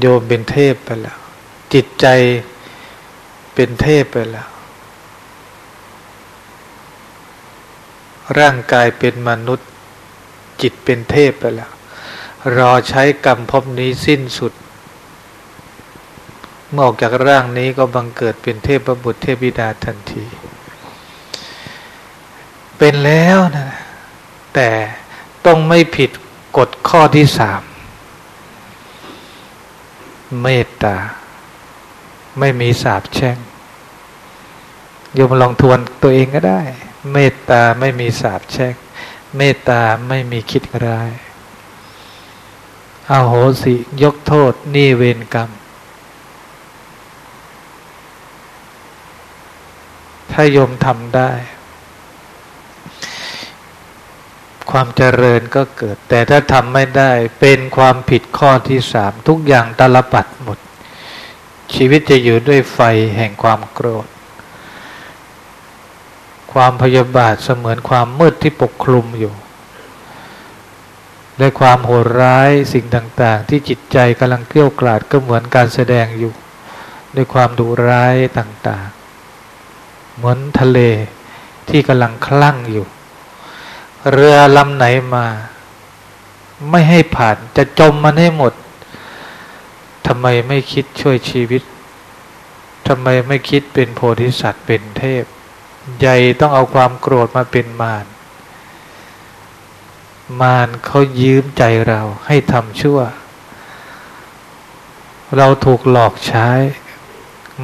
โยมเป็นเทพไปแล้ว จิตใจเป็นเทพไปแล้ว ร่างกายเป็นมนุษย์จิตเป็นเทพไปแล้ว รอใช้กรรมภพนี้สิ้นสุด เมื่อออกจากร่างนี้ก็บังเกิดเป็นเทพบุตรเทพบิดาทันที เป็นแล้วนะ แต่ต้องไม่ผิดกฎข้อที่สามเมตตา ไม่มีสาบแช่งโยมลองทวนตัวเองก็ได้ เมตตาไม่มีสาบแช่งเมตตาไม่มีคิดร้ายอาโหสิยกโทษนี่เวรกรรม ถ้ายมทำได้ ความเจริญก็เกิด แต่ถ้าทำไม่ได้เป็นความผิดข้อที่สามทุกอย่างตลปัดหมด ชีวิตจะอยู่ด้วยไฟแห่งความโกรธ ความพยาบาทเสมือนความมืดที่ปกคลุมอยู่ และความโหดร้ายสิ่งต่างๆ ที่จิตใจกำลังเกลี้ยกล่อดก็เหมือนการแสดงอยู่ ด้วยความดุร้ายต่างๆ เหมือนทะเลที่กำลังคลั่งอยู่ เรือลำไหนมา ไม่ให้ผ่านจะจมมันให้หมดทำไมไม่คิดช่วยชีวิต ทำไมไม่คิดเป็นโพธิสัตว์เป็นเทพ ใหญ่ต้องเอาความโกรธมาเป็นมารมารเขายืมใจเราให้ทำชั่ว เราถูกหลอกใช้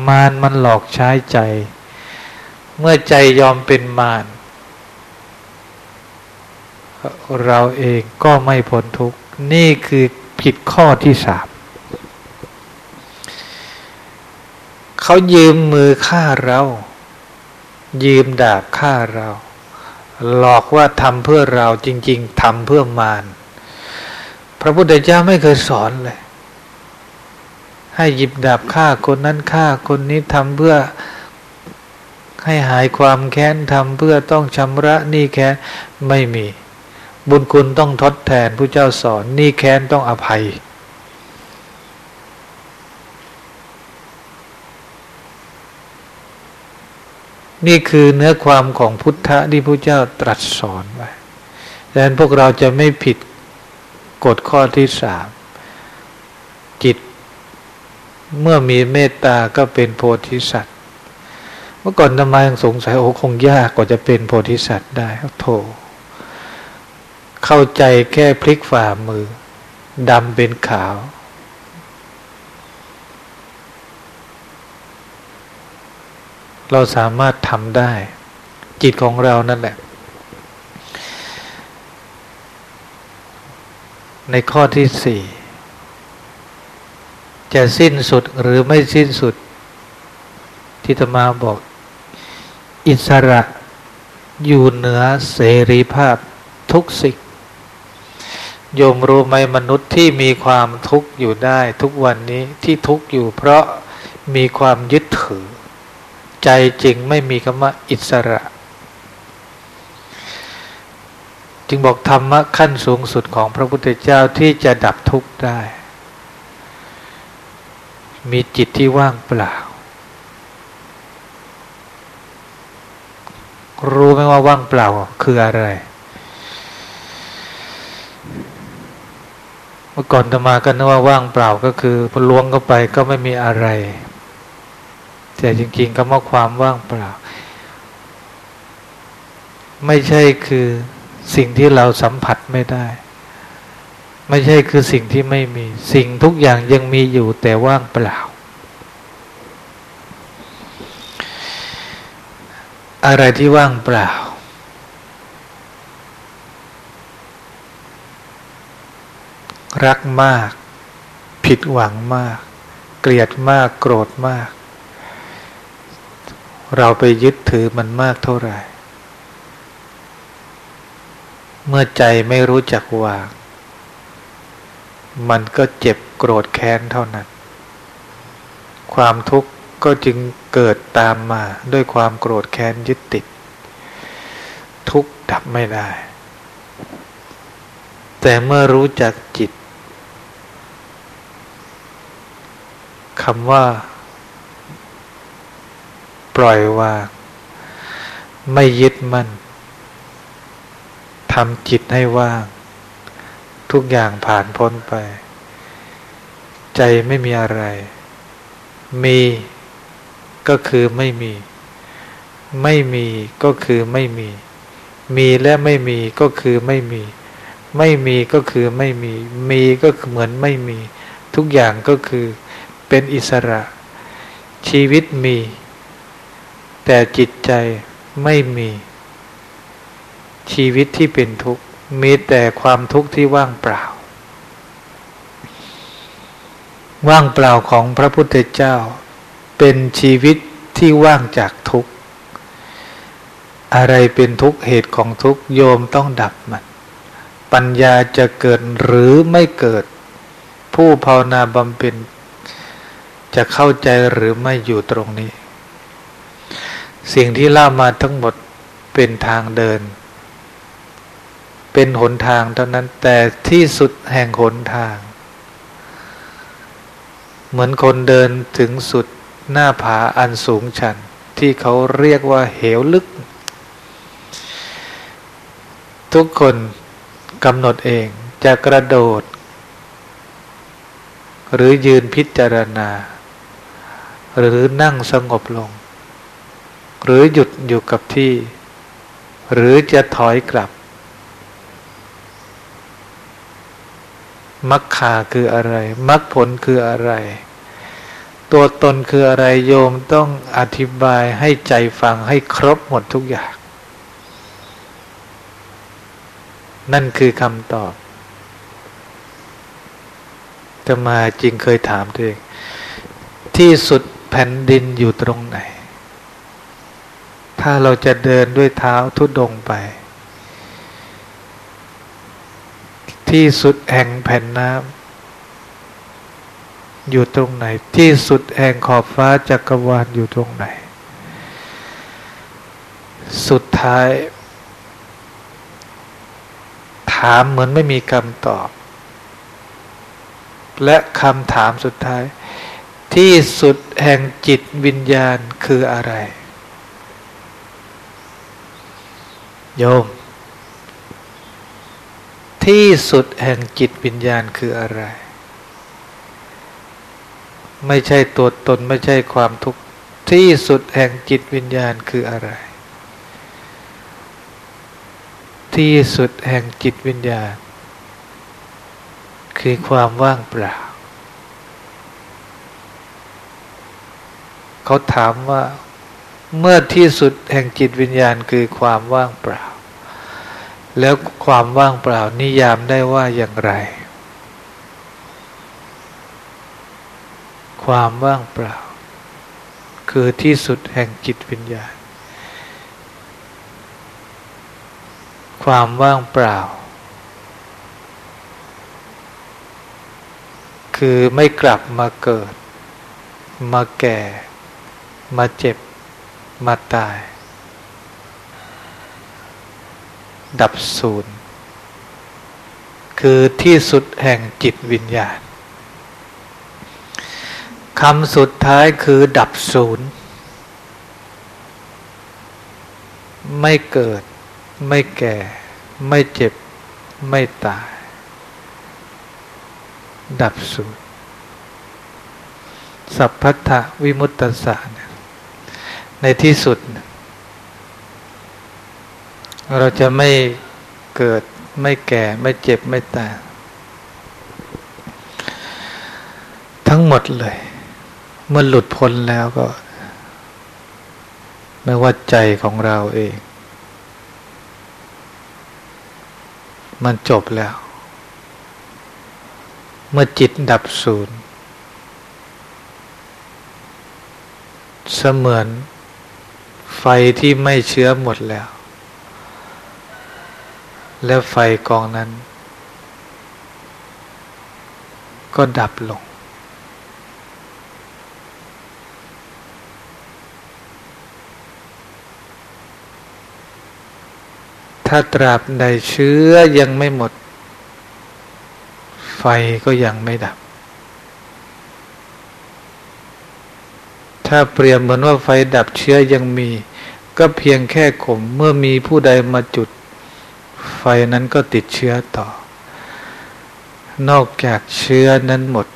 มารมันหลอกใช้ใจ เมื่อใจยอมเป็นมารเราเองก็ไม่พ้นทุกข์นี่คือผิดข้อที่สามเขายืมมือฆ่าเรา ยืมดาบฆ่าเรา หลอกว่าทำเพื่อเราจริง ๆทำเพื่อมารพระพุทธเจ้าไม่เคยสอนเลย ให้หยิบดาบฆ่าคนนั้นฆ่าคนนี้ทำเพื่อให้หายความแค้นทำเพื่อต้องชำระนี่แค้นไม่มี บุญคุณต้องทดแทนผู้เจ้าสอนนี่แค้นต้องอภัย นี่คือเนื้อความของพุทธะที่พระเจ้าตรัสสอนไว้ดังนั้นพวกเราจะไม่ผิดกฎข้อที่สามจิต เมื่อมีเมตตาก็เป็นโพธิสัตว์ เมื่อก่อนทำไมยังสงสัยโอ้คงยากกว่าจะเป็นโพธิสัตว์ได้โธ่เข้าใจแค่พลิกฝ่ามือดำเป็นขาว เราสามารถทำได้ จิตของเรานั่นแหละ ในข้อที่สี่จะสิ้นสุดหรือไม่สิ้นสุด ที่ธรรมาบอก อิสระอยู่เหนือเสรีภาพทุกสิ่งโยมรู้ไหมมนุษย์ที่มีความทุกข์อยู่ได้ ทุกวันนี้ที่ทุกข์อยู่เพราะมีความยึดถือ ใจจริงไม่มีคำว่าอิสระ จึงบอกธรรมะขั้นสูงสุดของพระพุทธเจ้าที่จะดับทุกข์ได้ มีจิตที่ว่างเปล่า รู้ไหมว่าว่างเปล่าคืออะไร เมื่อก่อนธรรมากันนึกว่าว่างเปล่าก็คือพอล้วงเข้าไปก็ไม่มีอะไร แต่จริงๆคำว่าความว่างเปล่า ไม่ใช่คือสิ่งที่เราสัมผัสไม่ได้ ไม่ใช่คือสิ่งที่ไม่มี สิ่งทุกอย่างยังมีอยู่แต่ว่างเปล่า อะไรที่ว่างเปล่า รักมาก ผิดหวังมาก เกลียดมากโกรธมาก เราไปยึดถือมันมากเท่าไหร่ เมื่อใจไม่รู้จักวาง มันก็เจ็บโกรธแค้นเท่านั้น ความทุกข์ก็จึงเกิดตามมาด้วยความโกรธแค้นยึดติด ทุกข์ดับไม่ได้ แต่เมื่อรู้จักจิตคำว่า ปล่อยวาง ไม่ยึดมัน่นทำจิตให้ว่าง ทุกอย่างผ่านพ้นไป ใจไม่มีอะไร มีก็คือไม่มี ไม่มีก็คือไม่มี มีและไม่มีก็คือไม่มี ไม่มีก็คือไม่มี มีก็เหมือนไม่มี ทุกอย่างก็คือเป็นอิสระ ชีวิตมี แต่จิตใจไม่มีชีวิตที่เป็นทุกข์ มีแต่ความทุกข์ที่ว่างเปล่า ว่างเปล่าของพระพุทธเจ้า เป็นชีวิตที่ว่างจากทุกข์ อะไรเป็นทุกข์เหตุของทุกข์โยมต้องดับมัน ปัญญาจะเกิดหรือไม่เกิด ผู้ภาวนาบำเพ็ญจะเข้าใจหรือไม่อยู่ตรงนี้ สิ่งที่เล่ามาทั้งหมดเป็นทางเดิน เป็นหนทางเท่านั้นแต่ที่สุดแห่งหนทาง เหมือนคนเดินถึงสุดหน้าผาอันสูงชัน ที่เขาเรียกว่าเหวลึก ทุกคนกำหนดเองจะกระโดด หรือยืนพิจารณา หรือนั่งสงบลง หรือหยุดอยู่กับที่ หรือจะถอยกลับมักคาคืออะไรมักผลคืออะไร ตัวตนคืออะไรโยมต้องอธิบายให้ใจฟังให้ครบหมดทุกอย่าง นั่นคือคำตอบจะมาจริงเคยถามตัวเอง ที่สุดแผ่นดินอยู่ตรงไหน ถ้าเราจะเดินด้วยเท้าทุดงไป ที่สุดแห่งแผ่นน้ำอยู่ตรงไหน ที่สุดแห่งขอบฟ้าจักรวาลอยู่ตรงไหน สุดท้าย ถามเหมือนไม่มีคำตอบ และคำถามสุดท้าย ที่สุดแห่งจิตวิญญาณคืออะไร โยม ที่สุดแห่งจิตวิญญาณคืออะไร ไม่ใช่ตัวตนไม่ใช่ความทุกข์ที่สุดแห่งจิตวิญญาณคืออะไร ที่สุดแห่งจิตวิญญาณ คือความว่างเปล่า เขาถามว่า เมื่อที่สุดแห่งจิตวิญญาณคือความว่างเปล่า แล้วความว่างเปล่านิยามได้ว่าอย่างไร ความว่างเปล่า คือที่สุดแห่งจิตวิญญาณ ความว่างเปล่า คือไม่กลับมาเกิด มาแก่ มาเจ็บ มาตายดับศูนย์คือที่สุดแห่งจิตวิญญาณคำสุดท้ายคือดับศูนย์ไม่เกิด ไม่แก่ ไม่เจ็บ ไม่ตาย ดับศูนย์สัพพัทธวิมุตตสานะ ในที่สุด เราจะไม่เกิดไม่แก่ไม่เจ็บไม่ตายทั้งหมดเลย เมื่อหลุดพ้นแล้วก็ ไม่ว่าใจของเราเอง มันจบแล้ว เมื่อจิตดับศูนย์ เสมือน ไฟที่ไม่เชื้อหมดแล้ว แล้วไฟกองนั้น ก็ดับลง ถ้าตราบใดเชื้อยังไม่หมด ไฟก็ยังไม่ดับถ้าเปรียบเหมือนว่าไฟดับเชื้อยังมี ก็เพียงแค่ข่มเมื่อมีผู้ใดมาจุด ไฟนั้นก็ติดเชื้อต่อ นอกจากเชื้อนั้นหมด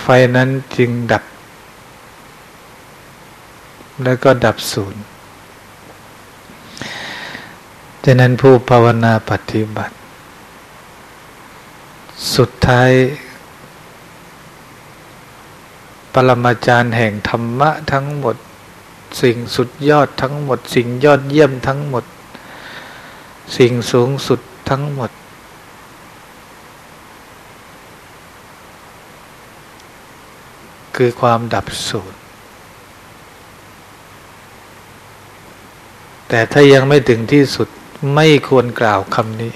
ไฟนั้นจึงดับ แล้วก็ดับศูนย์ฉะนั้นผู้ภาวนาปฏิบัติ สุดท้าย ปรมาจารย์แห่งธรรมะทั้งหมด สิ่งสุดยอดทั้งหมด สิ่งยอดเยี่ยมทั้งหมด สิ่งสูงสุดทั้งหมด คือความดับสูญแต่ถ้ายังไม่ถึงที่สุดไม่ควรกล่าวคำนี้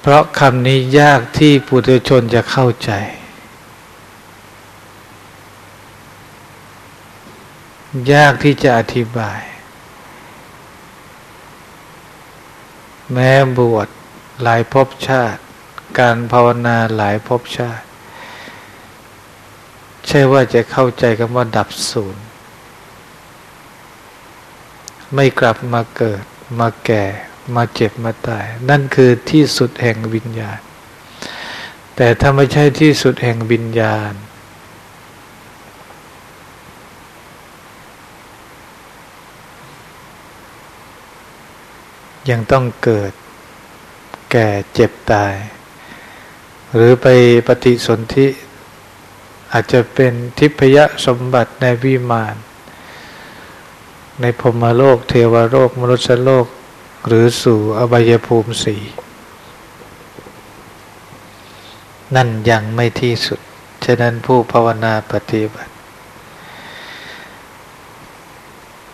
เพราะคำนี้ยากที่ปุถุชนจะเข้าใจ ยากที่จะอธิบาย แม้บวชหลายภพชาติ การภาวนาหลายภพชาติ ใช่ว่าจะเข้าใจคำว่าดับศูนย์ ไม่กลับมาเกิด มาแก่ มาเจ็บมาตาย นั่นคือที่สุดแห่งวิญญาณ แต่ถ้าไม่ใช่ที่สุดแห่งวิญญาณ ยังต้องเกิด แก่เจ็บตาย หรือไปปฏิสนธิอาจจะเป็นทิพยสมบัติในวิมาน ในพรมโลก เทวโลก มนุษยโลก หรือสู่อบายภูมิสีนั่นยังไม่ที่สุด ฉะนั้นผู้ภาวนาปฏิบัติ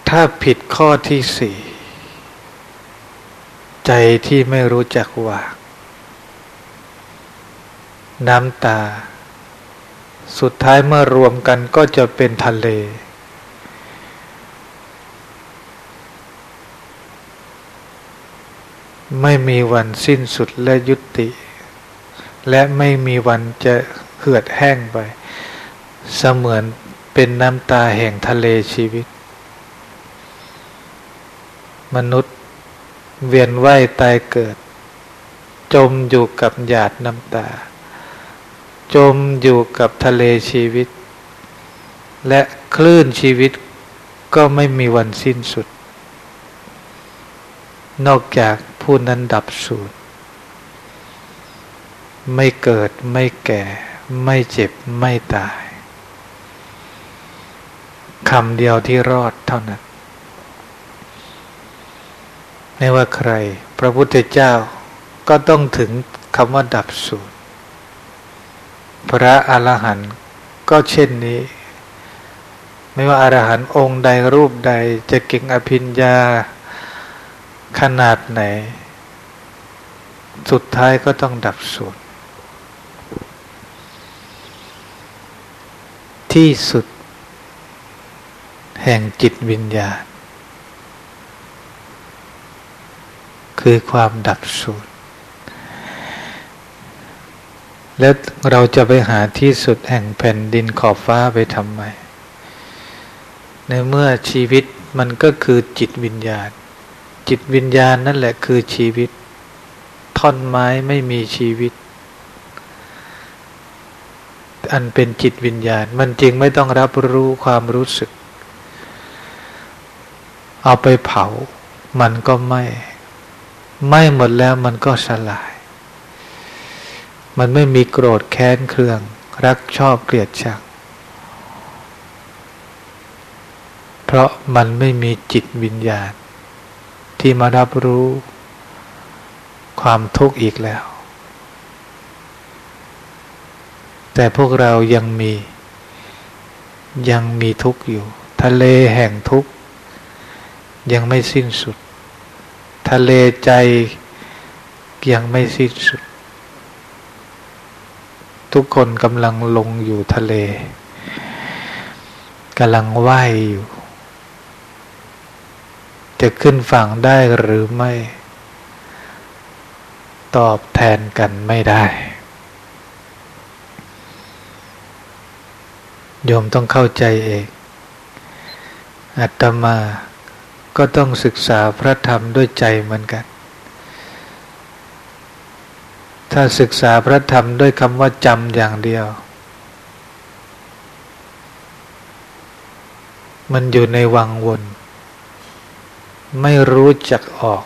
ถ้าผิดข้อที่สี่ ใจที่ไม่รู้จักวาง น้ำตา สุดท้ายเมื่อรวมกันก็จะเป็นทะเล ไม่มีวันสิ้นสุดและยุติ และไม่มีวันจะเหือดแห้งไป เสมือนเป็นน้ำตาแห่งทะเลชีวิต มนุษย์ เวียนว่ายตายเกิด จมอยู่กับหยาดน้ำตา จมอยู่กับทะเลชีวิต และคลื่นชีวิตก็ไม่มีวันสิ้นสุด นอกจากผู้นั้นดับสูญไม่เกิดไม่แก่ ไม่เจ็บไม่ตายคำเดียวที่รอดเท่านั้น ไม่ว่าใคร พระพุทธเจ้าก็ต้องถึงคำว่าดับสูญพระอรหันต์ก็เช่นนี้ ไม่ว่าอรหันต์องค์ใดรูปใดจะเก่งอภิญญาขนาดไหน สุดท้ายก็ต้องดับสูญที่สุด แห่งจิตวิญญาณ คือความดับสูญแล้วเราจะไปหาที่สุดแห่งแผ่นดินขอบฟ้าไปทำไม ในเมื่อชีวิตมันก็คือจิตวิญญาณ จิตวิญญาณนั่นแหละคือชีวิต ท่อนไม้ไม่มีชีวิต อันเป็นจิตวิญญาณ มันจริงไม่ต้องรับรู้ความรู้สึก เอาไปเผา มันก็ไม่ ไม่หมดแล้วมันก็สลาย มันไม่มีโกรธแค้นเครือง รักชอบเกลียดชัง เพราะมันไม่มีจิตวิญญาณ ที่มารับรู้ความทุกข์อีกแล้ว แต่พวกเรายังมี ยังมีทุกข์อยู่ ทะเลแห่งทุกข์ ยังไม่สิ้นสุด ทะเลใจยังไม่สิ้นสุด ทุกคนกำลังลงอยู่ทะเลกำลังว่ายอยู่ จะขึ้นฝั่งได้หรือไม่ ตอบแทนกันไม่ได้ โยมต้องเข้าใจเองอัตมา ก็ต้องศึกษาพระธรรมด้วยใจเหมือนกัน ถ้าศึกษาพระธรรมด้วยคำว่าจำอย่างเดียว มันอยู่ในวังวน ไม่รู้จักออก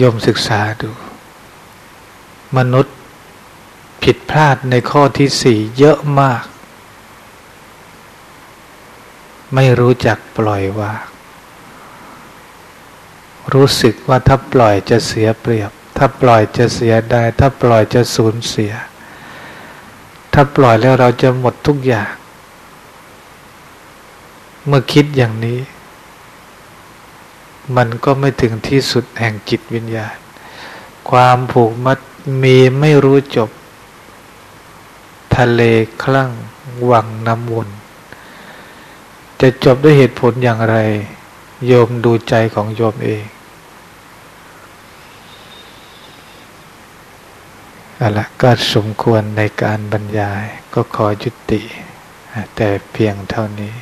ยมศึกษาดู มนุษย์ผิดพลาดในข้อที่สี่เยอะมาก ไม่รู้จักปล่อยวาง รู้สึกว่าถ้าปล่อยจะเสียเปรียบ ถ้าปล่อยจะเสียได้ ถ้าปล่อยจะสูญเสีย ถ้าปล่อยแล้วเราจะหมดทุกอย่าง เมื่อคิดอย่างนี้ มันก็ไม่ถึงที่สุดแห่งจิตวิญญาณ ความผูกมัดมีไม่รู้จบ ทะเลคลั่งวังน้ำวน จะจบด้วยเหตุผลอย่างไร โยมดูใจของโยมเองอาละก็สมควรในการบรรยายก็ขอยุติ แต่เพียงเท่านี้